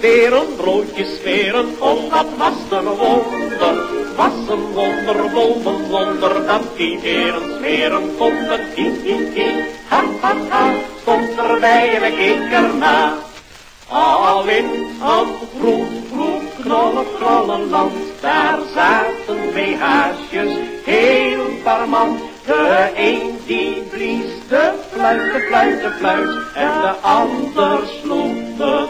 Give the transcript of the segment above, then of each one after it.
veren, broodjes veren, oh dat was een wonder. Was een wonder, wonder, wonder, dat die veren smeren konden. Hi, hi, hi, ha, ha, ha, stond erbij en ik keek erna. Al in het groen, groen, knollen, knollen land, daar zaten twee haasjes, heel parmant. De een die blies de fluit, de fluit, de fluit, en de ander sloeg de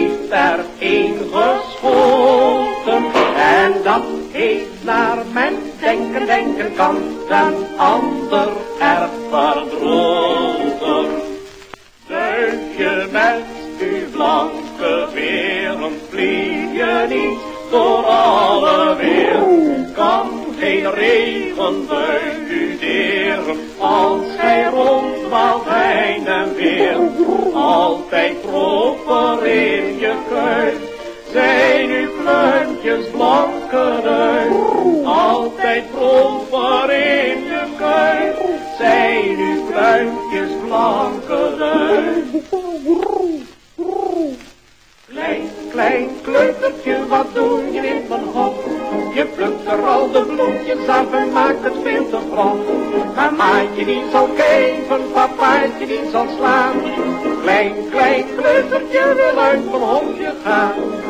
heeft er een geschoten. En dat heeft naar men denken, denken kan, den ander er verdroten. Duifje met uw blanke veren, vlieg je niet door alle wereld. Kan geen regenbui u deren, als gij rondwaalt heen en weer. Altijd uit. Altijd proper in je kuit, zijn uw kluntjes blanke uit. Klein, klein kleutertje, wat doe je in mijn hof? Je plukt er al de bloempjes af en maakt het veel te grof. Mamaatje die zal geven, papaatje die zal slaan. Klein, klein kleutertje wil uit mijn gaan.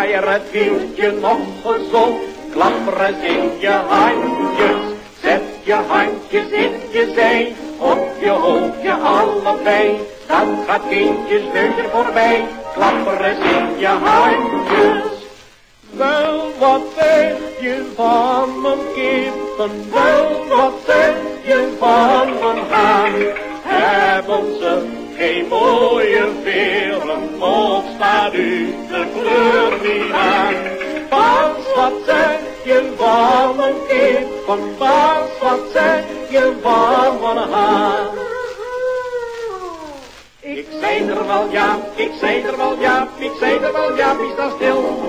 Er het wieltje nog gezond, klapper eens in je handjes. Zet je handjes in je zij, op je hoofdje allebei. Dan gaat kindjes neusje voorbij, klapper eens in je handjes. Wel, wat zeg je van mijn kippen? Wel, wat zeg je van mijn haan? Hebben ze geen mooie veren, staat u de kleur niet aan? Pas, wat zeg je van mijn kippen? Pas, wat zeg je van mijn haan? Ik zei er wel ja, ik zei er wel ja, ik zei er wel ja, wie staat stil?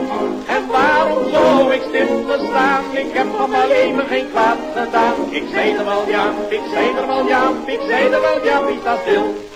En waarom zou ik stil te staan? Ik heb van mijn leven geen kwaad gedaan. Ik zei er wel ja, ik zei er wel ja, ik zei er wel ja, wie staat stil?